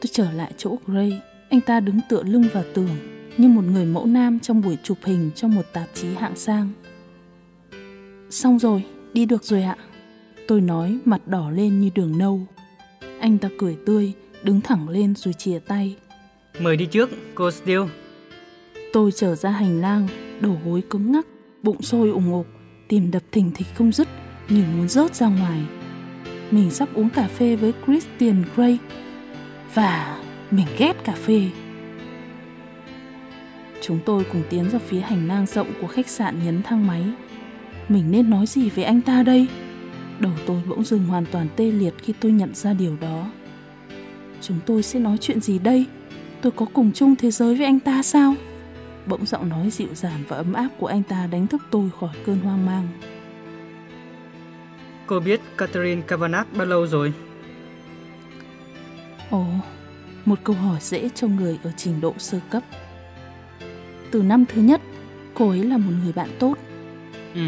Tôi trở lại chỗ Gray, anh ta đứng tựa lưng vào tường như một người mẫu nam trong buổi chụp hình trong một tạp chí hạng sang. Xong rồi, đi được rồi ạ. Tôi nói mặt đỏ lên như đường nâu. Anh ta cười tươi, đứng thẳng lên rồi chìa tay. Mời đi trước, cô Steele. Tôi trở ra hành lang, đầu gối cứng ngắc, bụng sôi ủng ục, tim đập thình thịch không dứt như muốn rớt ra ngoài. Mình sắp uống cà phê với Christian Grey và mình ghét cà phê. Chúng tôi cùng tiến ra phía hành lang rộng của khách sạn nhấn thang máy. Mình nên nói gì với anh ta đây? Đầu tôi bỗng dừng hoàn toàn tê liệt khi tôi nhận ra điều đó. Chúng tôi sẽ nói chuyện gì đây? Tôi có cùng chung thế giới với anh ta sao? Bỗng giọng nói dịu dàng và ấm áp của anh ta đánh thức tôi khỏi cơn hoang mang. Cô biết Catherine Kavanagh bao lâu rồi? Ồ, một câu hỏi dễ cho người ở trình độ sơ cấp. Từ năm thứ nhất, cô ấy là một người bạn tốt. Ừ,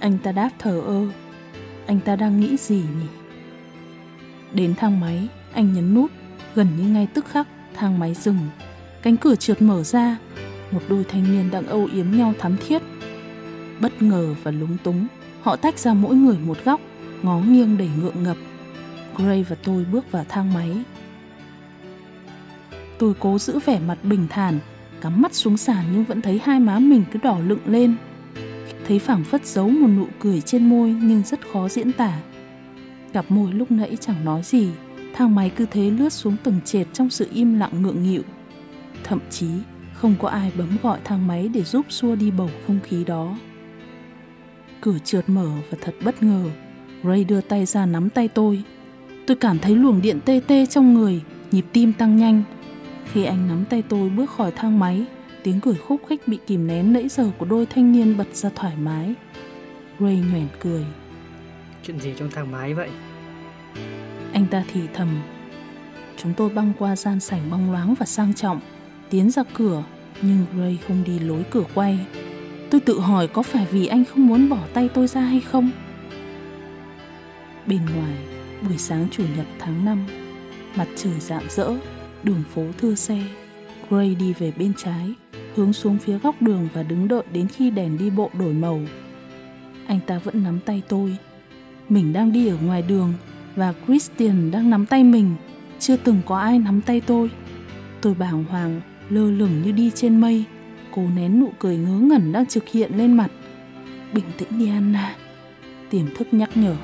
Anh ta đáp thờ ơ. Anh ta đang nghĩ gì nhỉ? Đến thang máy, anh nhấn nút, gần như ngay tức khắc, thang máy dừng. Cánh cửa trượt mở ra, một đôi thanh niên đang âu yếm nhau thắm thiết. Bất ngờ và lúng túng, họ tách ra mỗi người một góc, ngó nghiêng đầy ngượng ngập. Gray và tôi bước vào thang máy. Tôi cố giữ vẻ mặt bình thản, cắm mắt xuống sàn nhưng vẫn thấy hai má mình cứ đỏ lựng lên. Thấy phảng phất giấu một nụ cười trên môi nhưng rất khó diễn tả. Cặp môi lúc nãy chẳng nói gì, thang máy cứ thế lướt xuống tầng trệt trong sự im lặng ngượng nghịu. Thậm chí không có ai bấm gọi thang máy để giúp xua đi bầu không khí đó. Cửa trượt mở và thật bất ngờ, Ray đưa tay ra nắm tay tôi. Tôi cảm thấy luồng điện tê tê trong người, nhịp tim tăng nhanh. Khi anh nắm tay tôi bước khỏi thang máy, tiếng cười khúc khích bị kìm nén nãy giờ của đôi thanh niên bật ra thoải mái. Ray nhoẻn cười. chuyện gì trong thang máy vậy? Anh ta thì thầm. Chúng tôi băng qua gian sảnh bong loáng và sang trọng, tiến ra cửa, nhưng Gray không đi lối cửa quay. Tôi tự hỏi có phải vì anh không muốn bỏ tay tôi ra hay không? Bên ngoài, buổi sáng chủ nhật tháng 5, mặt trời rạng rỡ, đường phố thưa xe. Gray đi về bên trái, hướng xuống phía góc đường và đứng đợi đến khi đèn đi bộ đổi màu. Anh ta vẫn nắm tay tôi. Mình đang đi ở ngoài đường và Christian đang nắm tay mình. Chưa từng có ai nắm tay tôi. Tôi bàng hoàng, lơ lửng như đi trên mây. Cố nén nụ cười ngớ ngẩn đang trực hiện lên mặt. Bình tĩnh đi Anna. Tiềm thức nhắc nhở.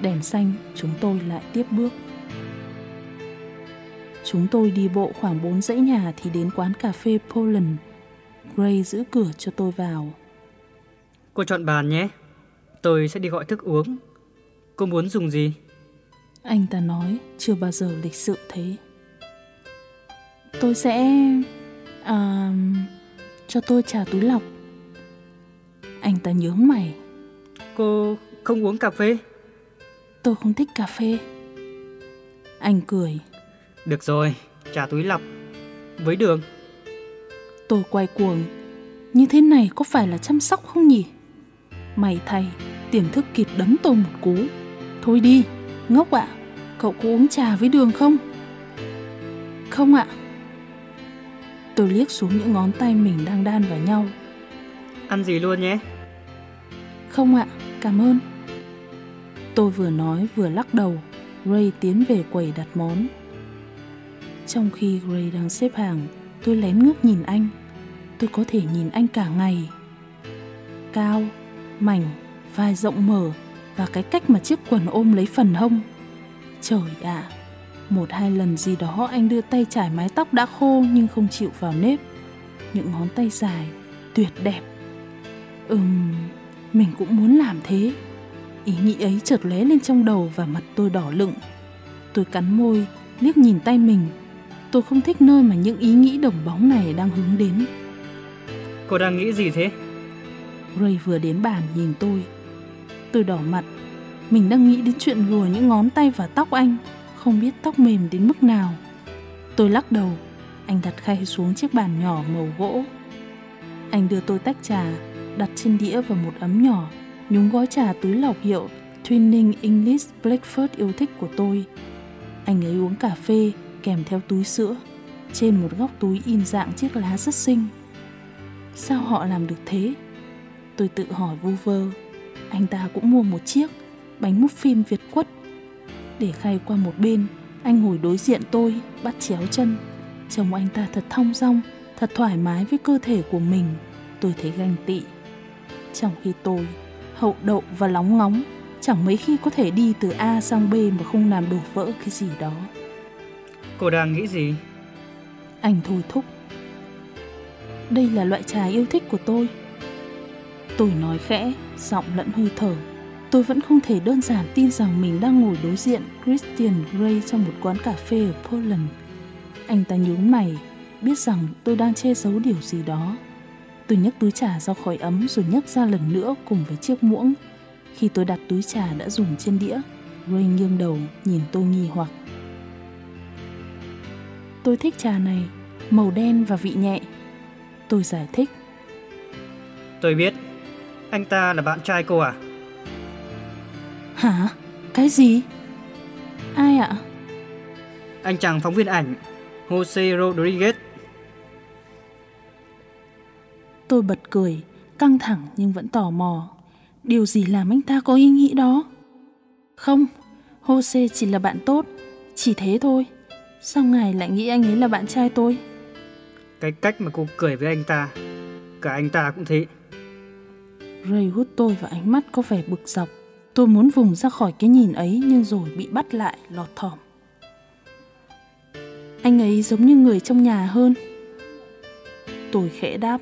Đèn xanh, chúng tôi lại tiếp bước. Chúng tôi đi bộ khoảng 4 dãy nhà thì đến quán cà phê Poland. Gray giữ cửa cho tôi vào. Cô chọn bàn nhé. Tôi sẽ đi gọi thức uống. Cô muốn dùng gì? Anh ta nói chưa bao giờ lịch sự thế. Tôi sẽ... À, cho tôi trà túi lọc. Anh ta nhướng mày. Cô không uống cà phê? Tôi không thích cà phê. Anh cười. Được rồi, trà túi lọc. Với đường. Tôi quay cuồng. Như thế này có phải là chăm sóc không nhỉ? Mày thầy, tiềm thức kịp đấm tôi một cú. Thôi đi, ngốc ạ. Cậu có uống trà với đường không? Không ạ. Tôi liếc xuống những ngón tay mình đang đan vào nhau. Ăn gì luôn nhé. Không ạ, cảm ơn. Tôi vừa nói vừa lắc đầu, Ray tiến về quầy đặt món. Trong khi Gray đang xếp hàng, tôi lén ngước nhìn anh. Tôi có thể nhìn anh cả ngày. Cao, mảnh, vai rộng mở, và cái cách mà chiếc quần ôm lấy phần hông. Trời ạ, một hai lần gì đó anh đưa tay trải mái tóc đã khô nhưng không chịu vào nếp. Những ngón tay dài, tuyệt đẹp. Ừm, mình cũng muốn làm thế. Ý nghĩ ấy chợt lóe lên trong đầu và mặt tôi đỏ lựng. Tôi cắn môi, liếc nhìn tay mình. Tôi không thích nơi mà những ý nghĩ đồng bóng này đang hướng đến. Cô đang nghĩ gì thế? Ray vừa đến bàn nhìn tôi. Tôi đỏ mặt. Mình đang nghĩ đến chuyện lùa những ngón tay vào tóc anh, không biết tóc mềm đến mức nào. Tôi lắc đầu. Anh đặt khay xuống chiếc bàn nhỏ màu gỗ. Anh đưa tôi tách trà, đặt trên đĩa vào một ấm nhỏ, nhúng gói trà túi lọc hiệu Twinning English Blackford yêu thích của tôi. Anh ấy uống cà phê kèm theo túi sữa. Trên một góc túi in dạng chiếc lá rất xinh. Sao họ làm được thế? Tôi tự hỏi vô vơ. Anh ta cũng mua một chiếc bánh muffin Việt quất. Để khay qua một bên, anh ngồi đối diện tôi, bắt chéo chân. Trông anh ta thật thong dong, thật thoải mái với cơ thể của mình. Tôi thấy ganh tị. Trong khi tôi, hậu đậu và lóng ngóng, chẳng mấy khi có thể đi từ A sang B mà không làm đổ vỡ cái gì đó. Cô đang nghĩ gì? Anh thôi thúc. Đây là loại trà yêu thích của tôi. Tôi nói khẽ, giọng lẫn hơi thở. Tôi vẫn không thể đơn giản tin rằng mình đang ngồi đối diện Christian Grey trong một quán cà phê ở Poland. Anh ta nhướng mày, biết rằng tôi đang che giấu điều gì đó. Tôi nhấc túi trà ra khỏi ấm rồi nhấc ra lần nữa cùng với chiếc muỗng. Khi tôi đặt túi trà đã dùng trên đĩa, Ray nghiêng đầu nhìn tôi nghi hoặc. Tôi thích trà này, màu đen và vị nhẹ. Tôi giải thích. Tôi biết. Anh ta là bạn trai cô à? Hả? Cái gì? Ai ạ? Anh chàng phóng viên ảnh, Jose Rodriguez. Tôi bật cười, căng thẳng nhưng vẫn tò mò. Điều gì làm anh ta có ý nghĩ đó? Không, Jose chỉ là bạn tốt, chỉ thế thôi. Sao ngài lại nghĩ anh ấy là bạn trai tôi? Cái cách mà cô cười với anh ta, cả anh ta cũng thế. Ray hút tôi vào ánh mắt có vẻ bực dọc. Tôi muốn vùng ra khỏi cái nhìn ấy nhưng rồi bị bắt lại lọt thỏm. Anh ấy giống như người trong nhà hơn. Tôi khẽ đáp.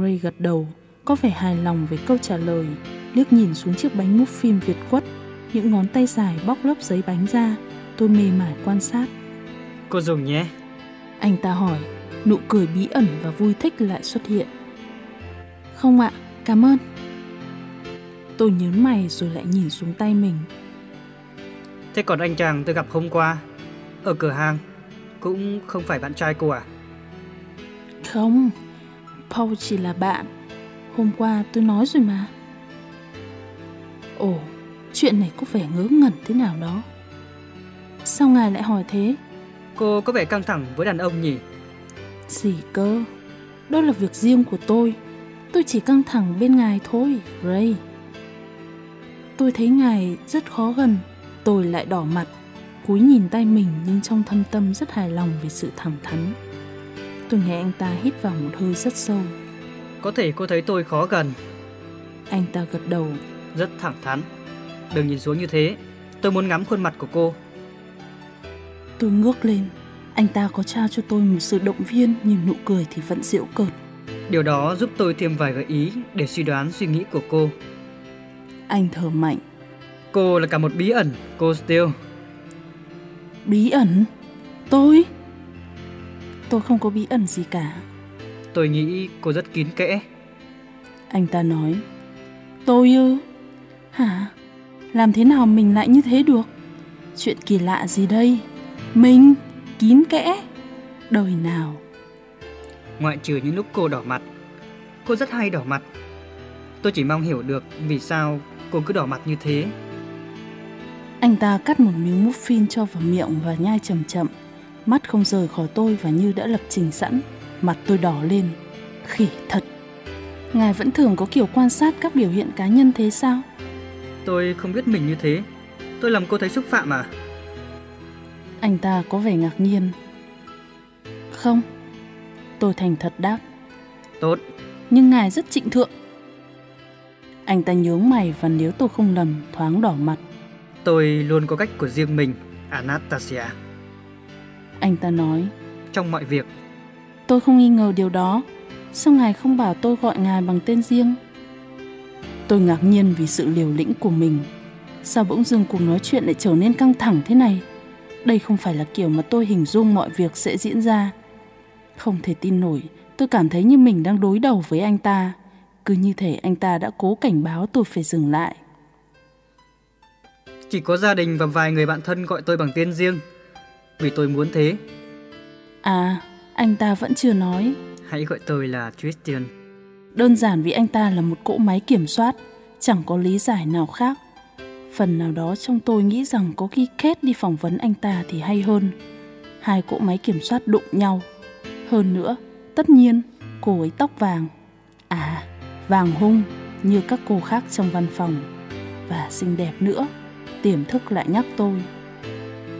Ray gật đầu, có vẻ hài lòng với câu trả lời, liếc nhìn xuống chiếc bánh muffin Việt quất, những ngón tay dài bóc lớp giấy bánh ra, tôi mê mải quan sát. Cô dùng nhé. Anh ta hỏi, nụ cười bí ẩn và vui thích lại xuất hiện. Không ạ, cảm ơn. Tôi nhớn mày rồi lại nhìn xuống tay mình. Thế còn anh chàng tôi gặp hôm qua, ở cửa hàng, cũng không phải bạn trai cô à? Không, Paul chỉ là bạn. Hôm qua tôi nói rồi mà. Ồ, chuyện này có vẻ ngớ ngẩn thế nào đó. Sao ngài lại hỏi thế? Cô có vẻ căng thẳng với đàn ông nhỉ? Gì cơ? Đó là việc riêng của tôi. Tôi chỉ căng thẳng bên ngài thôi, Ray. Tôi thấy ngài rất khó gần. Tôi lại đỏ mặt, cúi nhìn tay mình nhưng trong thâm tâm rất hài lòng về sự thẳng thắn. Tôi nghe anh ta hít vào một hơi rất sâu. Có thể cô thấy tôi khó gần. Anh ta gật đầu. Rất thẳng thắn. Đừng nhìn xuống như thế. Tôi muốn ngắm khuôn mặt của cô. Tôi ngước lên. Anh ta có trao cho tôi một sự động viên nhưng nụ cười thì vẫn dịu cợt. Điều đó giúp tôi thêm vài gợi ý để suy đoán suy nghĩ của cô. Anh thở mạnh. Cô là cả một bí ẩn, cô Steele. Bí ẩn? Tôi? Tôi không có bí ẩn gì cả. Tôi nghĩ cô rất kín kẽ. Anh ta nói. Tôi ư? Hả? Làm thế nào mình lại như thế được? Chuyện kỳ lạ gì đây? Mình? Kín kẽ? Đời nào? Ngoại trừ những lúc cô đỏ mặt. Cô rất hay đỏ mặt. Tôi chỉ mong hiểu được vì sao cô cứ đỏ mặt như thế. Anh ta cắt một miếng muffin cho vào miệng và nhai chậm chậm. Mắt không rời khỏi tôi và như đã lập trình sẵn. Mặt tôi đỏ lên. Khỉ thật. Ngài vẫn thường có kiểu quan sát các biểu hiện cá nhân thế sao? Tôi không biết mình như thế. Tôi làm cô thấy xúc phạm à? Anh ta có vẻ ngạc nhiên. Không. Tôi thành thật đáp. Tốt. Nhưng ngài rất trịnh thượng. Anh ta nhướng mày và nếu tôi không lầm thoáng đỏ mặt. Tôi luôn có cách của riêng mình, Anastasia. Anh ta nói. Trong mọi việc. Tôi không nghi ngờ điều đó. Sao ngài không bảo tôi gọi ngài bằng tên riêng? Tôi ngạc nhiên vì sự liều lĩnh của mình. Sao bỗng dưng cuộc nói chuyện lại trở nên căng thẳng thế này? Đây không phải là kiểu mà tôi hình dung mọi việc sẽ diễn ra. Không thể tin nổi, tôi cảm thấy như mình đang đối đầu với anh ta. Cứ như thể anh ta đã cố cảnh báo tôi phải dừng lại. Chỉ có gia đình và vài người bạn thân gọi tôi bằng tên riêng. Vì tôi muốn thế. À, anh ta vẫn chưa nói. Hãy gọi tôi là Christian. Đơn giản vì anh ta là một cỗ máy kiểm soát, chẳng có lý giải nào khác. Phần nào đó trong tôi nghĩ rằng có khi Kate đi phỏng vấn anh ta thì hay hơn. Hai cỗ máy kiểm soát đụng nhau. Hơn nữa, tất nhiên, cô ấy tóc vàng. À, vàng hung như các cô khác trong văn phòng. Và xinh đẹp nữa, tiềm thức lại nhắc tôi.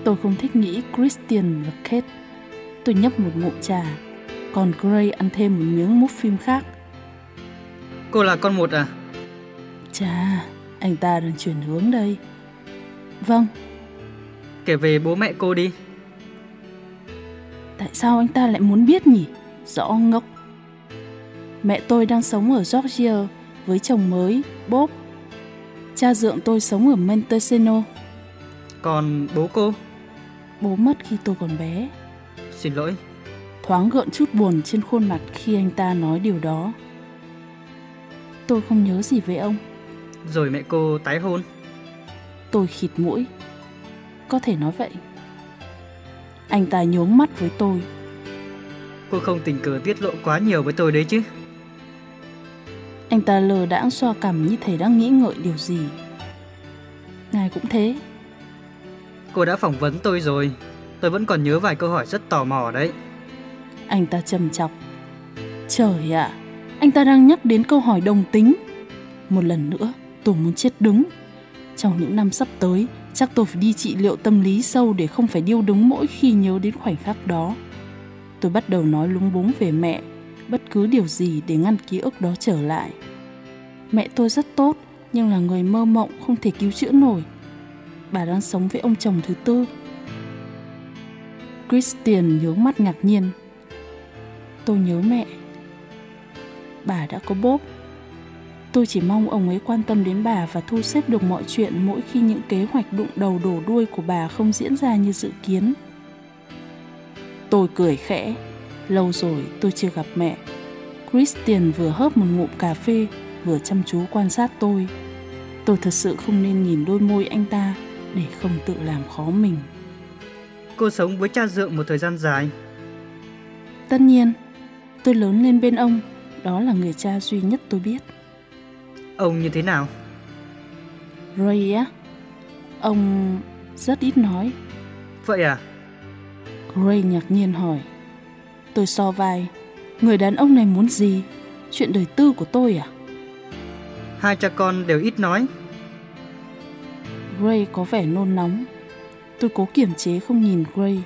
Tôi không thích nghĩ Christian và Kate. Tôi nhấp một ngụm trà, còn Gray ăn thêm một miếng mút phim khác. Cô là con một à? Chà, anh ta đang chuyển hướng đây. Vâng. Kể về bố mẹ cô đi. Tại sao anh ta lại muốn biết nhỉ? Rõ ngốc. Mẹ tôi đang sống ở Georgia với chồng mới, Bob. Cha dượng tôi sống ở Montesino. Còn bố cô? Bố mất khi tôi còn bé. Xin lỗi. Thoáng gợn chút buồn trên khuôn mặt khi anh ta nói điều đó. Tôi không nhớ gì về ông. Rồi mẹ cô tái hôn? Tôi khịt mũi. Có thể nói vậy. Anh ta nhướng mắt với tôi. Cô không tình cờ tiết lộ quá nhiều với tôi đấy chứ? Anh ta lờ đãng xoa cằm như thể đang nghĩ ngợi điều gì. Ngài cũng thế. Cô đã phỏng vấn tôi rồi. Tôi vẫn còn nhớ vài câu hỏi rất tò mò đấy. Anh ta trầm chọc. Trời ạ, à, anh ta đang nhắc đến câu hỏi đồng tính. Một lần nữa, tôi muốn chết đứng. Trong những năm sắp tới, chắc tôi phải đi trị liệu tâm lý sâu để không phải điêu đứng mỗi khi nhớ đến khoảnh khắc đó. Tôi bắt đầu nói lúng búng về mẹ, bất cứ điều gì để ngăn ký ức đó trở lại. Mẹ tôi rất tốt, nhưng là người mơ mộng không thể cứu chữa nổi. Bà đang sống với ông chồng thứ tư. Christian nhướng mắt ngạc nhiên. Tôi nhớ mẹ. Bà đã có bốp. Tôi chỉ mong ông ấy quan tâm đến bà và thu xếp được mọi chuyện mỗi khi những kế hoạch đụng đầu đổ đuôi của bà không diễn ra như dự kiến. Tôi cười khẽ. Lâu rồi tôi chưa gặp mẹ. Christian vừa hớp một ngụm cà phê, vừa chăm chú quan sát tôi. Tôi thật sự không nên nhìn đôi môi anh ta để không tự làm khó mình. Cô sống với cha dượng một thời gian dài. Tất nhiên, tôi lớn lên bên ông, đó là người cha duy nhất tôi biết. Ông như thế nào? Ray á, ông rất ít nói. Vậy à? Ray ngạc nhiên hỏi. Tôi so vai, người đàn ông này muốn gì? Chuyện đời tư của tôi à? Hai cha con đều ít nói. Ray có vẻ nôn nóng. Tôi cố kiềm chế không nhìn Gray.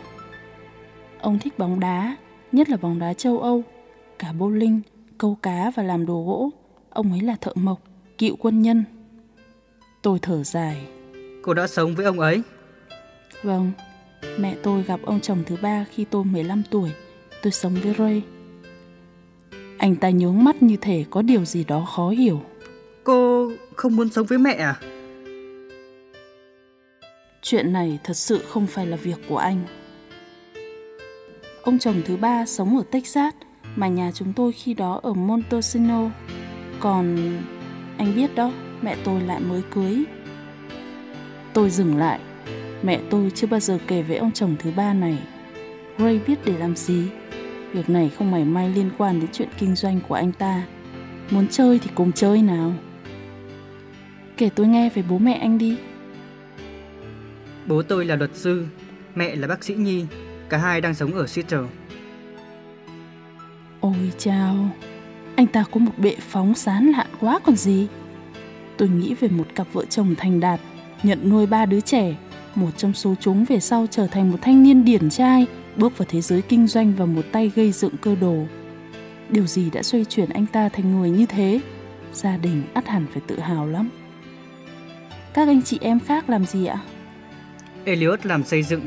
Ông thích bóng đá, nhất là bóng đá châu Âu, cả bowling, câu cá và làm đồ gỗ. Ông ấy là thợ mộc, cựu quân nhân. Tôi thở dài. Cô đã sống với ông ấy? Vâng, mẹ tôi gặp ông chồng thứ ba khi tôi 15 tuổi. Tôi sống với Ray. Anh ta nhướng mắt như thể có điều gì đó khó hiểu. Cô không muốn sống với mẹ à? Chuyện này thật sự không phải là việc của anh. Ông chồng thứ ba sống ở Texas, mà nhà chúng tôi khi đó ở Montesino. Còn anh biết đó, mẹ tôi lại mới cưới. Tôi dừng lại. Mẹ tôi chưa bao giờ kể với ông chồng thứ ba này. Ray biết để làm gì? Việc này không mảy may liên quan đến chuyện kinh doanh của anh ta. Muốn chơi thì cùng chơi nào. Kể tôi nghe về bố mẹ anh đi. Bố tôi là luật sư, mẹ là bác sĩ nhi, cả hai đang sống ở Seattle. Ôi chao, anh ta có một bệ phóng sán lạn quá còn gì. Tôi nghĩ về một cặp vợ chồng thành đạt, nhận nuôi ba đứa trẻ, một trong số chúng về sau trở thành một thanh niên điển trai, bước vào thế giới kinh doanh và một tay gây dựng cơ đồ. Điều gì đã xoay chuyển anh ta thành người như thế? Gia đình ắt hẳn phải tự hào lắm. Các anh chị em khác làm gì ạ? Elliot làm xây dựng.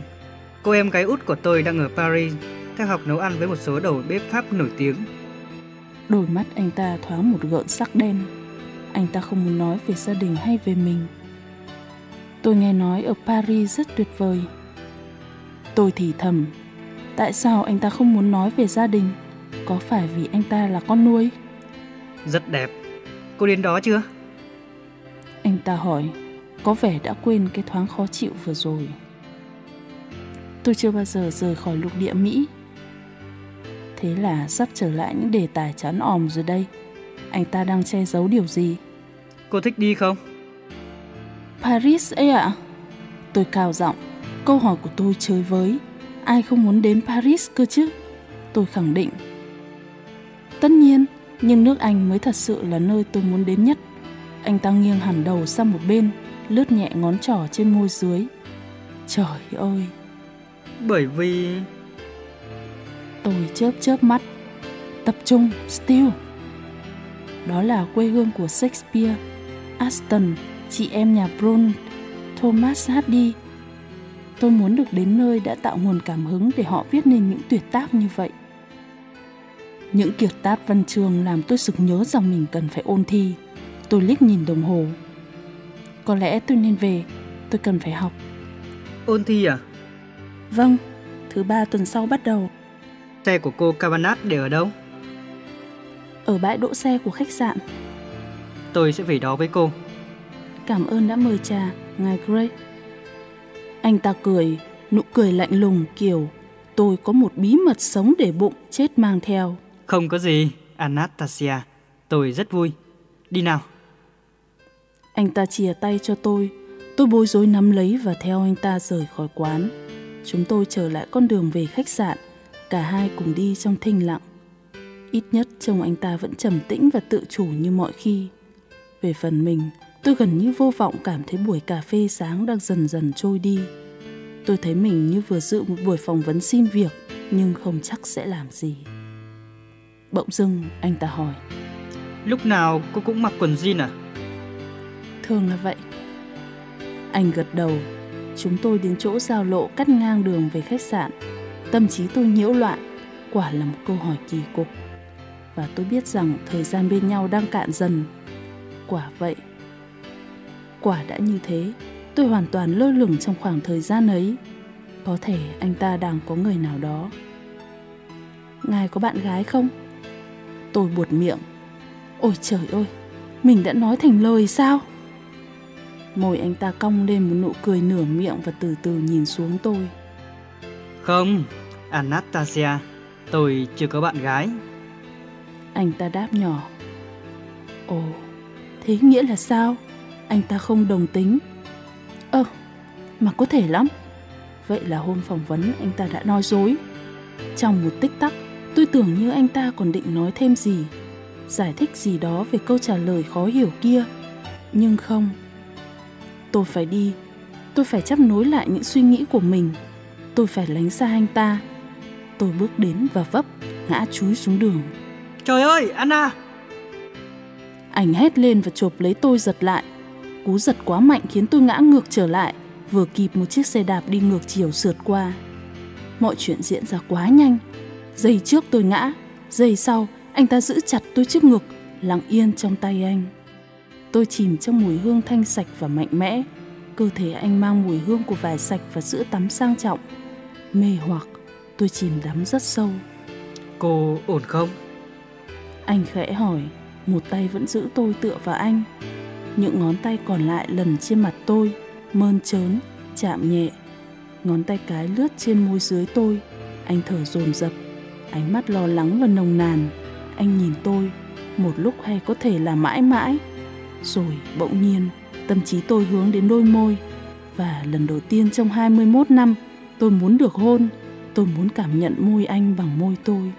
Cô em gái út của tôi đang ở Paris, theo học nấu ăn với một số đầu bếp Pháp nổi tiếng. Đôi mắt anh ta thoáng một gợn sắc đen. Anh ta không muốn nói về gia đình hay về mình. Tôi nghe nói ở Paris rất tuyệt vời. Tôi thì thầm, tại sao anh ta không muốn nói về gia đình? Có phải vì anh ta là con nuôi? Rất đẹp. Cô đến đó chưa? Anh ta hỏi, có vẻ đã quên cái thoáng khó chịu vừa rồi. Tôi chưa bao giờ rời khỏi lục địa Mỹ. Thế là sắp trở lại những đề tài chán òm rồi đây. Anh ta đang che giấu điều gì? Cô thích đi không? Paris ấy ạ? À? Tôi cao giọng. Câu hỏi của tôi chơi với. Ai không muốn đến Paris cơ chứ? Tôi khẳng định. Tất nhiên, nhưng nước Anh mới thật sự là nơi tôi muốn đến nhất. Anh ta nghiêng hẳn đầu sang một bên, lướt nhẹ ngón trỏ trên môi dưới. Trời ơi! Bởi vì... Tôi chớp chớp mắt. Tập trung, Steele. Đó là quê hương của Shakespeare, Aston, chị em nhà Brun, Thomas Hardy. Tôi muốn được đến nơi đã tạo nguồn cảm hứng để họ viết nên những tuyệt tác như vậy. Những kiệt tác văn chương làm tôi sực nhớ rằng mình cần phải ôn thi. Tôi liếc nhìn đồng hồ. Có lẽ tôi nên về, tôi cần phải học. Ôn thi à? Vâng, thứ ba tuần sau bắt đầu. Xe của cô Cavanagh để ở đâu? Ở bãi đỗ xe của khách sạn. Tôi sẽ về đó với cô. Cảm ơn đã mời trà, ngài Gray. Anh ta cười, nụ cười lạnh lùng kiểu tôi có một bí mật sống để bụng chết mang theo. Không có gì, Anastasia. Tôi rất vui. Đi nào. Anh ta chìa tay cho tôi. Tôi bối rối nắm lấy và theo anh ta rời khỏi quán. Chúng tôi trở lại con đường về khách sạn. Cả hai cùng đi trong thinh lặng. Ít nhất trông anh ta vẫn trầm tĩnh và tự chủ như mọi khi. Về phần mình, tôi gần như vô vọng cảm thấy buổi cà phê sáng đang dần dần trôi đi. Tôi thấy mình như vừa dự một buổi phỏng vấn xin việc nhưng không chắc sẽ làm gì. Bỗng dưng anh ta hỏi Lúc nào cô cũng mặc quần jean à? Thường là vậy Anh gật đầu Chúng tôi đến chỗ giao lộ cắt ngang đường về khách sạn Tâm trí tôi nhiễu loạn Quả là một câu hỏi kỳ cục Và tôi biết rằng thời gian bên nhau đang cạn dần Quả vậy Quả đã như thế Tôi hoàn toàn lơ lửng trong khoảng thời gian ấy Có thể anh ta đang có người nào đó Ngài có bạn gái không? Tôi buột miệng. Ôi trời ơi, mình đã nói thành lời sao? Môi anh ta cong lên một nụ cười nửa miệng và từ từ nhìn xuống tôi. Không, Anastasia, tôi chưa có bạn gái. Anh ta đáp nhỏ. Ồ, thế nghĩa là sao? Anh ta không đồng tính. Ơ, mà có thể lắm. Vậy là hôm phỏng vấn anh ta đã nói dối. Trong một tích tắc, Tôi tưởng như anh ta còn định nói thêm gì, giải thích gì đó về câu trả lời khó hiểu kia. Nhưng không. Tôi phải đi. Tôi phải chấp nối lại những suy nghĩ của mình. Tôi phải lánh xa anh ta. Tôi bước đến và vấp, ngã chúi xuống đường. Trời ơi, Anna! Anh hét lên và chộp lấy tôi giật lại. Cú giật quá mạnh khiến tôi ngã ngược trở lại, vừa kịp một chiếc xe đạp đi ngược chiều sượt qua. Mọi chuyện diễn ra quá nhanh, Giây trước tôi ngã, giây sau anh ta giữ chặt tôi trước ngực, lặng yên trong tay anh. Tôi chìm trong mùi hương thanh sạch và mạnh mẽ. Cơ thể anh mang mùi hương của vải sạch và sữa tắm sang trọng. Mê hoặc, tôi chìm đắm rất sâu. Cô ổn không? Anh khẽ hỏi, một tay vẫn giữ tôi tựa vào anh. Những ngón tay còn lại lần trên mặt tôi, mơn trớn, chạm nhẹ. Ngón tay cái lướt trên môi dưới tôi, anh thở dồn dập ánh mắt lo lắng và nồng nàn anh nhìn tôi một lúc hay có thể là mãi mãi rồi bỗng nhiên tâm trí tôi hướng đến đôi môi và lần đầu tiên trong 21 năm tôi muốn được hôn tôi muốn cảm nhận môi anh bằng môi tôi.